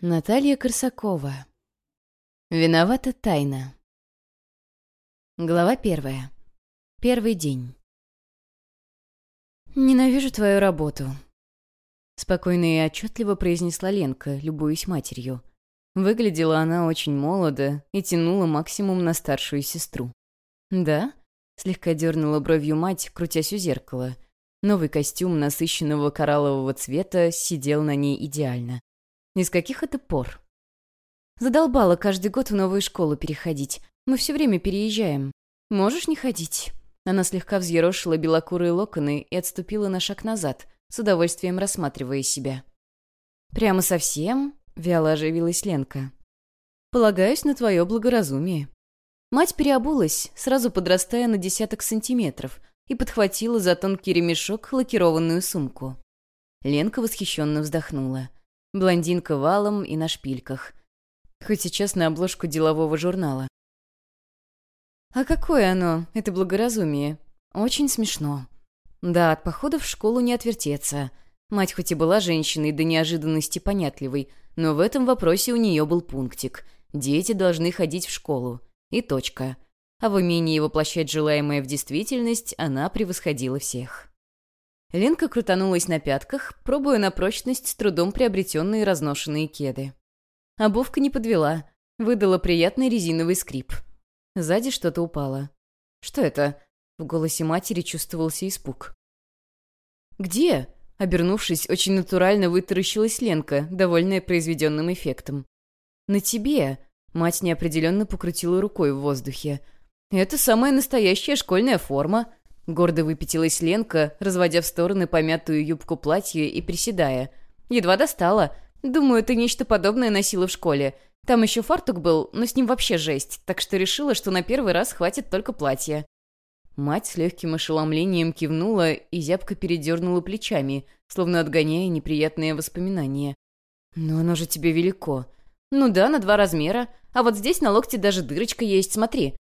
Наталья Корсакова. Виновата тайна. Глава первая. Первый день. «Ненавижу твою работу», — спокойно и отчетливо произнесла Ленка, любуясь матерью. Выглядела она очень молодо и тянула максимум на старшую сестру. «Да?» — слегка дернула бровью мать, крутясь у зеркала. Новый костюм насыщенного кораллового цвета сидел на ней идеально. Из каких это пор? Задолбала каждый год в новую школу переходить. Мы все время переезжаем. Можешь не ходить?» Она слегка взъерошила белокурые локоны и отступила на шаг назад, с удовольствием рассматривая себя. «Прямо совсем?» — вяло оживилась Ленка. «Полагаюсь на твое благоразумие». Мать переобулась, сразу подрастая на десяток сантиметров, и подхватила за тонкий ремешок лакированную сумку. Ленка восхищенно вздохнула. Блондинка валом и на шпильках. Хоть сейчас на обложку делового журнала. А какое оно, это благоразумие? Очень смешно. Да, от похода в школу не отвертеться. Мать хоть и была женщиной до неожиданности понятливой, но в этом вопросе у нее был пунктик. Дети должны ходить в школу. И точка. А в умении воплощать желаемое в действительность она превосходила всех. Ленка крутанулась на пятках, пробуя на прочность с трудом приобретенные разношенные кеды. Обувка не подвела, выдала приятный резиновый скрип. Сзади что-то упало. «Что это?» В голосе матери чувствовался испуг. «Где?» Обернувшись, очень натурально вытаращилась Ленка, довольная произведенным эффектом. «На тебе!» Мать неопределенно покрутила рукой в воздухе. «Это самая настоящая школьная форма. Гордо выпятилась Ленка, разводя в стороны помятую юбку платья и приседая. Едва достала. Думаю, ты нечто подобное носила в школе. Там еще фартук был, но с ним вообще жесть, так что решила, что на первый раз хватит только платья. Мать с легким ошеломлением кивнула и зябко передернула плечами, словно отгоняя неприятные воспоминания. «Но оно же тебе велико». «Ну да, на два размера. А вот здесь на локте даже дырочка есть, смотри.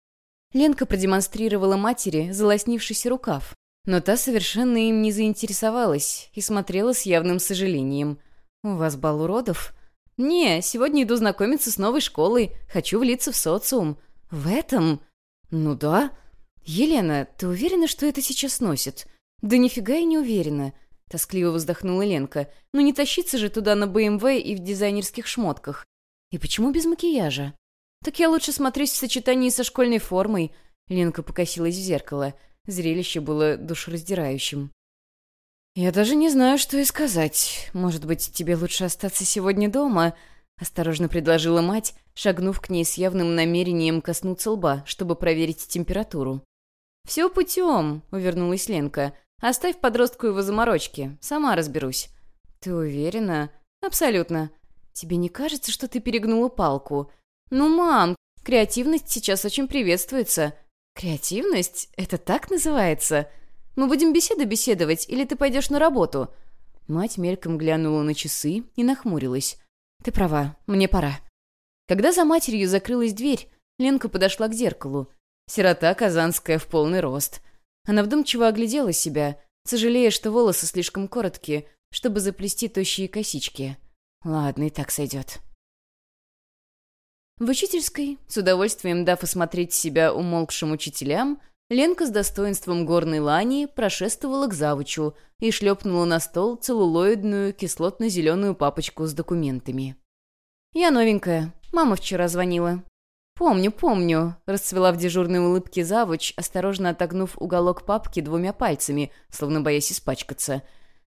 Ленка продемонстрировала матери залоснившийся рукав, но та совершенно им не заинтересовалась и смотрела с явным сожалением. «У вас бал уродов?» «Не, сегодня иду знакомиться с новой школой, хочу влиться в социум». «В этом?» «Ну да». «Елена, ты уверена, что это сейчас носит?» «Да нифига я не уверена», — тоскливо вздохнула Ленка. «Ну не тащиться же туда на БМВ и в дизайнерских шмотках. И почему без макияжа?» «Так я лучше смотрюсь в сочетании со школьной формой», — Ленка покосилась в зеркало. Зрелище было душераздирающим. «Я даже не знаю, что и сказать. Может быть, тебе лучше остаться сегодня дома?» — осторожно предложила мать, шагнув к ней с явным намерением коснуться лба, чтобы проверить температуру. «Все путем», — увернулась Ленка. «Оставь подростку его заморочки. Сама разберусь». «Ты уверена?» «Абсолютно. Тебе не кажется, что ты перегнула палку? «Ну, мам, креативность сейчас очень приветствуется». «Креативность? Это так называется? Мы будем беседы беседовать, или ты пойдешь на работу?» Мать мельком глянула на часы и нахмурилась. «Ты права, мне пора». Когда за матерью закрылась дверь, Ленка подошла к зеркалу. Сирота казанская в полный рост. Она вдумчиво оглядела себя, сожалея, что волосы слишком короткие, чтобы заплести тощие косички. Ладно, и так сойдет. В учительской, с удовольствием дав осмотреть себя умолкшим учителям, Ленка с достоинством горной лани прошествовала к завучу и шлепнула на стол целлулоидную кислотно-зеленую папочку с документами. «Я новенькая. Мама вчера звонила». «Помню, помню», — расцвела в дежурной улыбке завуч, осторожно отогнув уголок папки двумя пальцами, словно боясь испачкаться.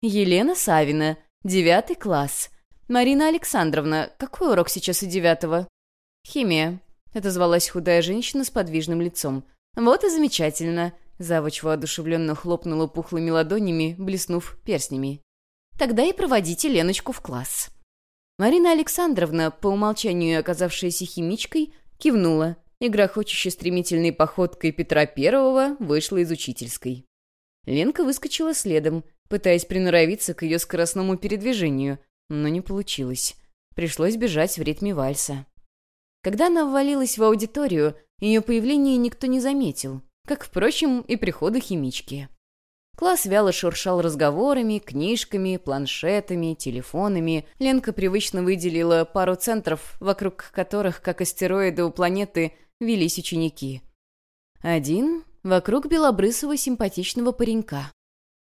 «Елена Савина, девятый класс. Марина Александровна, какой урок сейчас у девятого?» «Химия», — это звалась худая женщина с подвижным лицом. «Вот и замечательно», — завуч воодушевленно хлопнула пухлыми ладонями, блеснув перстнями. «Тогда и проводите Леночку в класс». Марина Александровна, по умолчанию оказавшаяся химичкой, кивнула и грохочуще стремительной походкой Петра Первого вышла из учительской. Ленка выскочила следом, пытаясь приноровиться к ее скоростному передвижению, но не получилось. Пришлось бежать в ритме вальса. Когда она ввалилась в аудиторию, ее появление никто не заметил, как, впрочем, и прихода химички. Класс вяло шуршал разговорами, книжками, планшетами, телефонами. Ленка привычно выделила пару центров, вокруг которых, как астероиды у планеты, велись ученики. Один — вокруг белобрысого симпатичного паренька.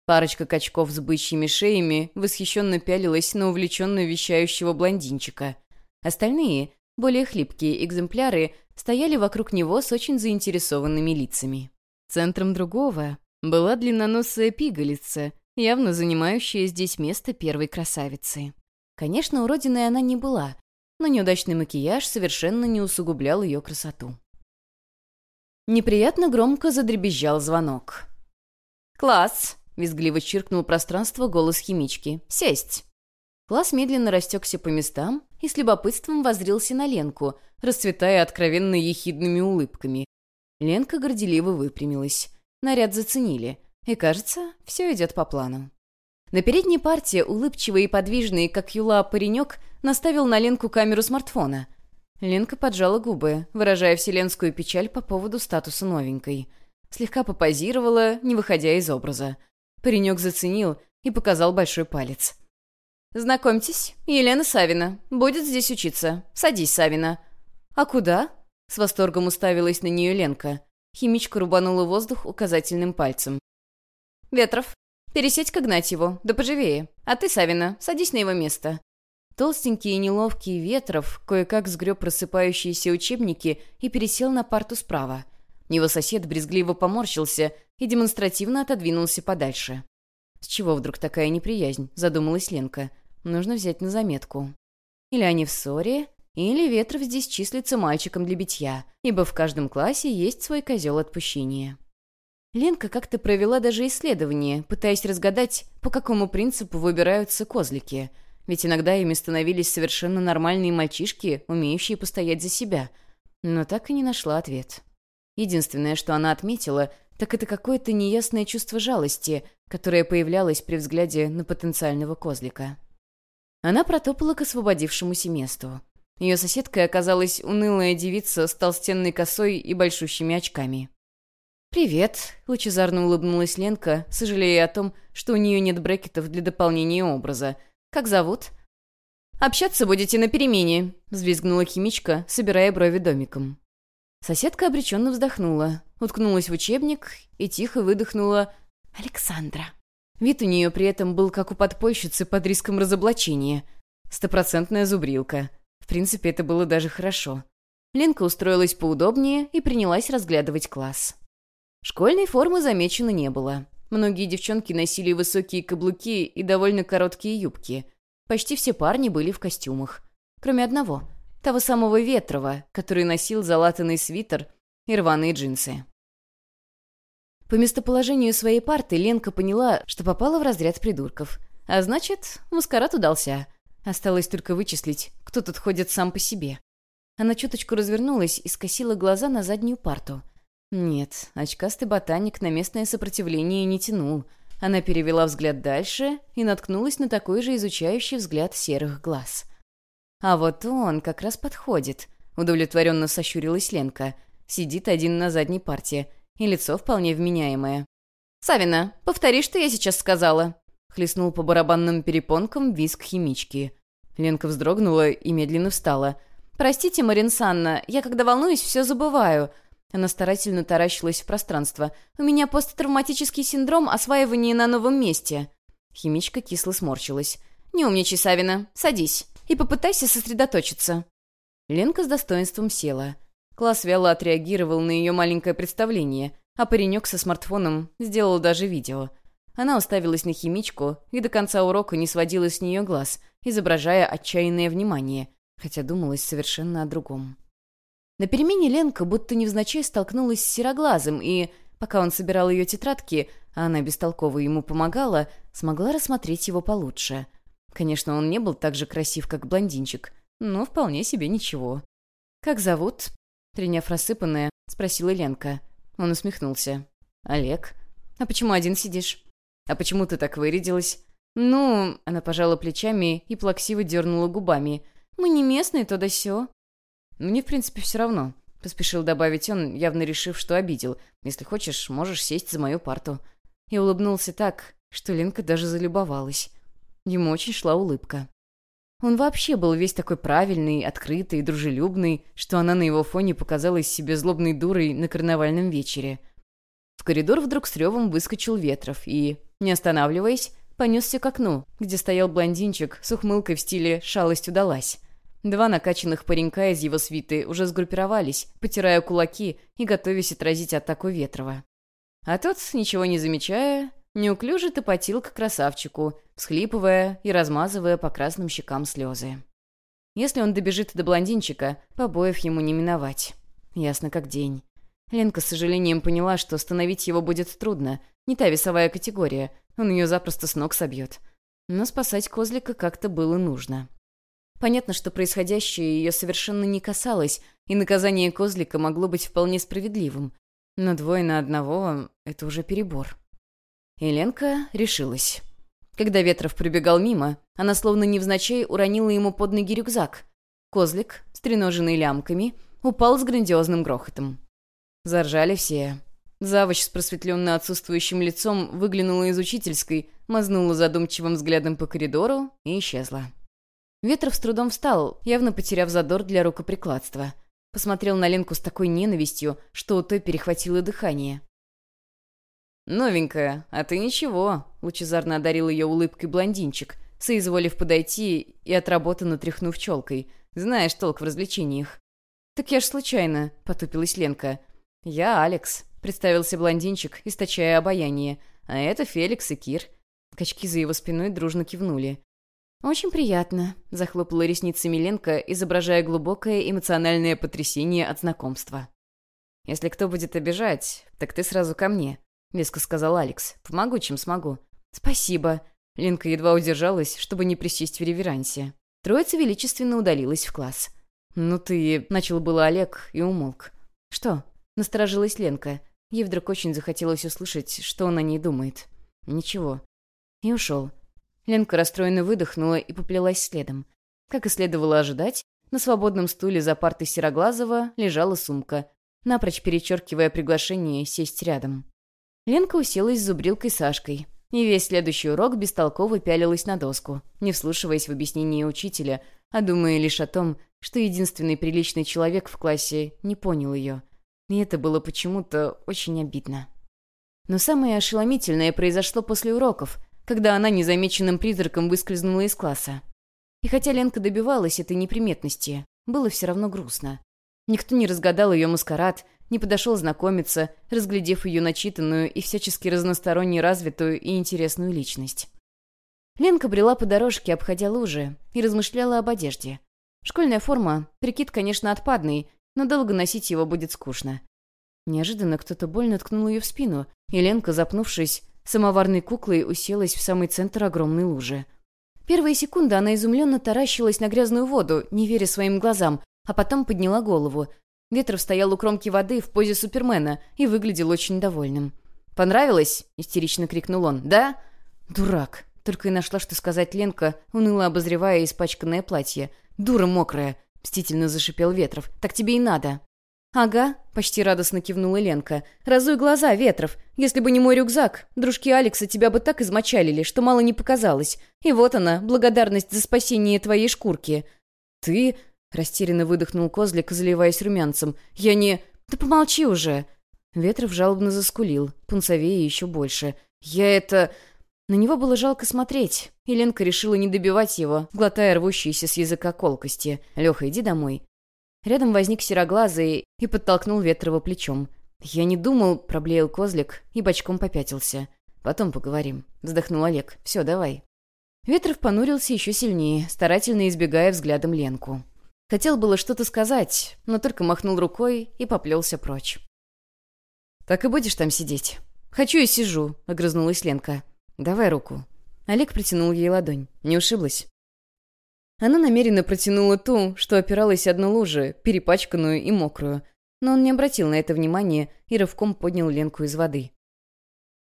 Парочка качков с бычьими шеями восхищенно пялилась на увлеченно вещающего блондинчика. Остальные, более хлипкие экземпляры, стояли вокруг него с очень заинтересованными лицами. Центром другого была длинноносая пигалица, явно занимающая здесь место первой красавицы. Конечно, уродиной она не была, но неудачный макияж совершенно не усугублял ее красоту. Неприятно громко задребезжал звонок. «Класс!» — визгливо чиркнул пространство голос химички. «Сесть!» Класс медленно растекся по местам и с любопытством воззрился на Ленку, расцветая откровенно ехидными улыбками. Ленка горделиво выпрямилась. Наряд заценили. И, кажется, все идет по плану. На передней партии улыбчивый и подвижный, как юла, паренек наставил на Ленку камеру смартфона. Ленка поджала губы, выражая вселенскую печаль по поводу статуса новенькой. Слегка попозировала, не выходя из образа. Паренек заценил и показал большой палец. «Знакомьтесь, Елена Савина. Будет здесь учиться. Садись, Савина». «А куда?» — с восторгом уставилась на нее Ленка. Химичка рубанула воздух указательным пальцем. «Ветров, пересядь к Игнатьеву, да поживее. А ты, Савина, садись на его место». Толстенький и неловкий Ветров кое-как сгреб просыпающиеся учебники и пересел на парту справа. Его сосед брезгливо поморщился и демонстративно отодвинулся подальше. «С чего вдруг такая неприязнь?» — задумалась Ленка. «Нужно взять на заметку». Или они в ссоре, или Ветров здесь числится мальчиком для битья, ибо в каждом классе есть свой козел отпущения. Ленка как-то провела даже исследование, пытаясь разгадать, по какому принципу выбираются козлики. Ведь иногда ими становились совершенно нормальные мальчишки, умеющие постоять за себя. Но так и не нашла ответ. Единственное, что она отметила, так это какое-то неясное чувство жалости, которое появлялось при взгляде на потенциального козлика. Она протопала к освободившемуся месту. Ее соседкой оказалась унылая девица с толстенной косой и большущими очками. «Привет», — лучезарно улыбнулась Ленка, сожалея о том, что у нее нет брекетов для дополнения образа. «Как зовут?» «Общаться будете на перемене», — взвизгнула химичка, собирая брови домиком. Соседка обреченно вздохнула, уткнулась в учебник и тихо выдохнула «Александра». Вид у нее при этом был как у подпольщицы под риском разоблачения. Стопроцентная зубрилка. В принципе, это было даже хорошо. Ленка устроилась поудобнее и принялась разглядывать класс. Школьной формы замечено не было. Многие девчонки носили высокие каблуки и довольно короткие юбки. Почти все парни были в костюмах. Кроме одного, того самого Ветрова, который носил залатанный свитер и рваные джинсы. По местоположению своей парты Ленка поняла, что попала в разряд придурков. А значит, маскарад удался. Осталось только вычислить, кто тут ходит сам по себе. Она чуточку развернулась и скосила глаза на заднюю парту. Нет, очкастый ботаник на местное сопротивление не тянул. Она перевела взгляд дальше и наткнулась на такой же изучающий взгляд серых глаз. «А вот он как раз подходит», — удовлетворенно сощурилась Ленка. Сидит один на задней парте, и лицо вполне вменяемое. «Савина, повтори, что я сейчас сказала», Хлестнул по барабанным перепонкам виск химички. Ленка вздрогнула и медленно встала. «Простите, Марин Санна, я когда волнуюсь, все забываю». Она старательно таращилась в пространство. «У меня посттравматический синдром осваивания на новом месте». Химичка кисло сморщилась. «Не умничай, Савина. Садись. И попытайся сосредоточиться». Ленка с достоинством села. Класс вяло отреагировал на ее маленькое представление, а паренек со смартфоном сделал даже видео — она уставилась на химичку и до конца урока не сводила с нее глаз, изображая отчаянное внимание, хотя думалась совершенно о другом. На перемене Ленка будто невзначай столкнулась с сероглазым и, пока он собирал ее тетрадки, а она бестолково ему помогала, смогла рассмотреть его получше. Конечно, он не был так же красив, как блондинчик, но вполне себе ничего. «Как зовут?» Приняв рассыпанное, спросила Ленка. Он усмехнулся. «Олег. А почему один сидишь?» «А почему ты так вырядилась?» «Ну...» — она пожала плечами и плаксиво дернула губами. «Мы не местные, то да сё». «Мне, в принципе, все равно», — поспешил добавить он, явно решив, что обидел. «Если хочешь, можешь сесть за мою парту». и улыбнулся так, что Ленка даже залюбовалась. Ему очень шла улыбка. Он вообще был весь такой правильный, открытый, дружелюбный, что она на его фоне показалась себе злобной дурой на карнавальном вечере. В коридор вдруг с ревом выскочил Ветров и, не останавливаясь, понесся к окну, где стоял блондинчик с ухмылкой в стиле «шалость удалась». Два накачанных паренька из его свиты уже сгруппировались, потирая кулаки и готовясь отразить атаку Ветрова. А тот, ничего не замечая, неуклюже топотил к красавчику, всхлипывая и размазывая по красным щекам слезы. Если он добежит до блондинчика, побоев ему не миновать. Ясно как день. Ленка с сожалением поняла, что остановить его будет трудно. Не та весовая категория, он ее запросто с ног собьет. Но спасать козлика как-то было нужно. Понятно, что происходящее ее совершенно не касалось, и наказание козлика могло быть вполне справедливым. Но двое на одного — это уже перебор. И решилась. Когда Ветров прибегал мимо, она словно невзначай уронила ему под ноги рюкзак. Козлик, стреноженный лямками, упал с грандиозным грохотом. Заржали все. Завуч с просветленно отсутствующим лицом выглянула из учительской, мазнула задумчивым взглядом по коридору и исчезла. Ветров с трудом встал, явно потеряв задор для рукоприкладства. Посмотрел на Ленку с такой ненавистью, что у той перехватило дыхание. «Новенькая, а ты ничего», — лучезарно одарил ее улыбкой блондинчик, соизволив подойти и отработанно тряхнув челкой. «Знаешь толк в развлечениях». «Так я ж случайно», — потупилась Ленка. «Я Алекс», — представился блондинчик, источая обаяние. «А это Феликс и Кир». Качки за его спиной дружно кивнули. «Очень приятно», — захлопала ресницами Ленка, изображая глубокое эмоциональное потрясение от знакомства. «Если кто будет обижать, так ты сразу ко мне», — веско сказал Алекс. «Помогу, чем смогу». «Спасибо». Ленка едва удержалась, чтобы не присесть в реверансе. Троица величественно удалилась в класс. «Ну ты...» — начал было Олег и умолк. «Что?» — насторожилась Ленка. Ей вдруг очень захотелось услышать, что он о ней думает. «Ничего». И ушел. Ленка расстроенно выдохнула и поплелась следом. Как и следовало ожидать, на свободном стуле за партой Сероглазова лежала сумка, напрочь перечеркивая приглашение сесть рядом. Ленка уселась с зубрилкой Сашкой, и весь следующий урок бестолково пялилась на доску, не вслушиваясь в объяснение учителя, а думая лишь о том, что единственный приличный человек в классе не понял ее. И это было почему-то очень обидно. Но самое ошеломительное произошло после уроков, когда она незамеченным призраком выскользнула из класса. И хотя Ленка добивалась этой неприметности, было все равно грустно. Никто не разгадал ее маскарад, не подошел знакомиться, разглядев ее начитанную и всячески разносторонне развитую и интересную личность. Ленка брела по дорожке, обходя лужи, и размышляла об одежде. Школьная форма, прикид, конечно, отпадный, но долго носить его будет скучно. Неожиданно кто-то больно ткнул ее в спину, и Ленка, запнувшись, Самоварной куклой уселась в самый центр огромной лужи. Первые секунды она изумленно таращилась на грязную воду, не веря своим глазам, а потом подняла голову. Ветров стоял у кромки воды в позе Супермена и выглядел очень довольным. «Понравилось?» — истерично крикнул он. «Да?» «Дурак!» — только и нашла, что сказать Ленка, уныло обозревая испачканное платье. «Дура мокрая!» — мстительно зашипел Ветров. «Так тебе и надо!» «Ага», — почти радостно кивнула Ленка. «Разуй глаза, Ветров. Если бы не мой рюкзак, дружки Алекса тебя бы так измочалили, что мало не показалось. И вот она, благодарность за спасение твоей шкурки». «Ты...» — растерянно выдохнул Козлик, заливаясь румянцем. «Я не...» «Да помолчи уже!» Ветров жалобно заскулил, пунцовее еще больше. «Я это...» На него было жалко смотреть, и Ленка решила не добивать его, глотая рвущиеся с языка колкости. «Леха, иди домой. Рядом возник сероглазый и подтолкнул Ветрова плечом. «Я не думал», — проблеял козлик и бочком попятился. «Потом поговорим», — вздохнул Олег. «Все, давай». Ветров понурился еще сильнее, старательно избегая взглядом Ленку. Хотел было что-то сказать, но только махнул рукой и поплелся прочь. «Так и будешь там сидеть?» «Хочу и сижу», — огрызнулась Ленка. «Давай руку». Олег протянул ей ладонь. Не ушиблась? Она намеренно протянула ту, что опиралась одна лужи, перепачканную и мокрую, но он не обратил на это внимания и рывком поднял Ленку из воды.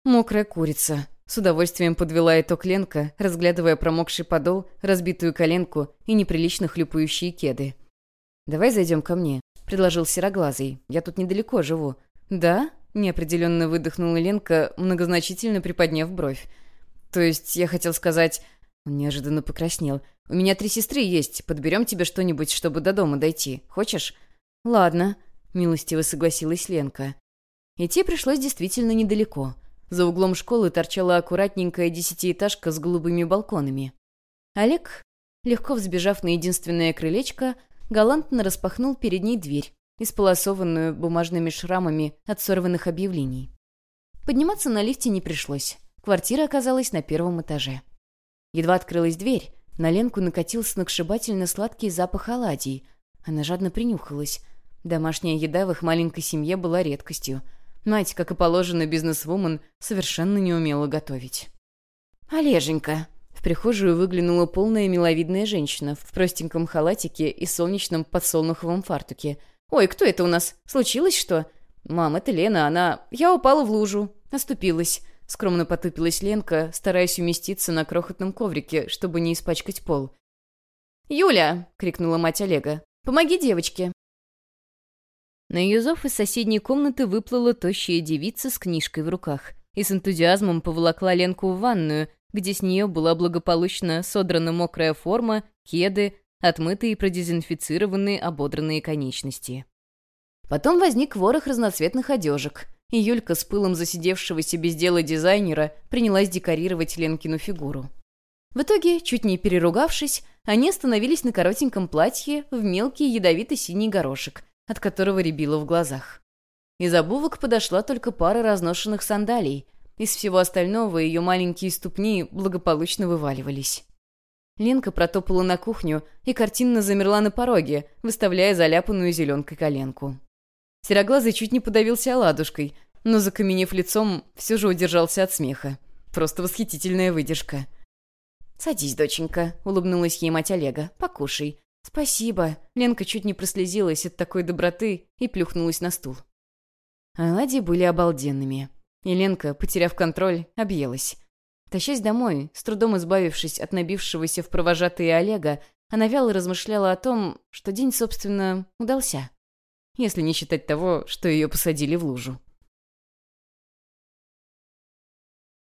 «Мокрая курица», — с удовольствием подвела итог Ленка, разглядывая промокший подол, разбитую коленку и неприлично хлюпающие кеды. «Давай зайдем ко мне», — предложил Сероглазый. «Я тут недалеко живу». «Да?» — неопределенно выдохнула Ленка, многозначительно приподняв бровь. «То есть я хотел сказать...» Он неожиданно покраснел. «У меня три сестры есть. Подберем тебе что-нибудь, чтобы до дома дойти. Хочешь?» «Ладно», — милостиво согласилась Ленка. Идти пришлось действительно недалеко. За углом школы торчала аккуратненькая десятиэтажка с голубыми балконами. Олег, легко взбежав на единственное крылечко, галантно распахнул перед ней дверь, исполосованную бумажными шрамами от сорванных объявлений. Подниматься на лифте не пришлось. Квартира оказалась на первом этаже. Едва открылась дверь, на Ленку накатил сногсшибательно сладкий запах оладий. Она жадно принюхалась. Домашняя еда в их маленькой семье была редкостью. Мать, как и положено бизнесвумен, совершенно не умела готовить. «Олеженька!» В прихожую выглянула полная миловидная женщина в простеньком халатике и солнечном подсолнуховом фартуке – «Ой, кто это у нас? Случилось что?» «Мам, это Лена, она...» «Я упала в лужу. Оступилась». Скромно потупилась Ленка, стараясь уместиться на крохотном коврике, чтобы не испачкать пол. «Юля!» — крикнула мать Олега. «Помоги девочке!» На ее зов из соседней комнаты выплыла тощая девица с книжкой в руках и с энтузиазмом поволокла Ленку в ванную, где с нее была благополучно содрана мокрая форма, кеды, отмытые и продезинфицированные ободранные конечности. Потом возник ворох разноцветных одежек, и Юлька с пылом засидевшегося без дела дизайнера принялась декорировать Ленкину фигуру. В итоге, чуть не переругавшись, они остановились на коротеньком платье в мелкий ядовито-синий горошек, от которого рябило в глазах. Из обувок подошла только пара разношенных сандалий, из всего остального ее маленькие ступни благополучно вываливались. Ленка протопала на кухню и картинно замерла на пороге, выставляя заляпанную зеленкой коленку. Сероглазый чуть не подавился оладушкой, но, закаменев лицом, все же удержался от смеха. Просто восхитительная выдержка. «Садись, доченька», — улыбнулась ей мать Олега. «Покушай». «Спасибо». Ленка чуть не прослезилась от такой доброты и плюхнулась на стул. Оладьи были обалденными. И Ленка, потеряв контроль, объелась. Тащась домой, с трудом избавившись от набившегося в провожатые Олега, она вяло размышляла о том, что день, собственно, удался. Если не считать того, что ее посадили в лужу.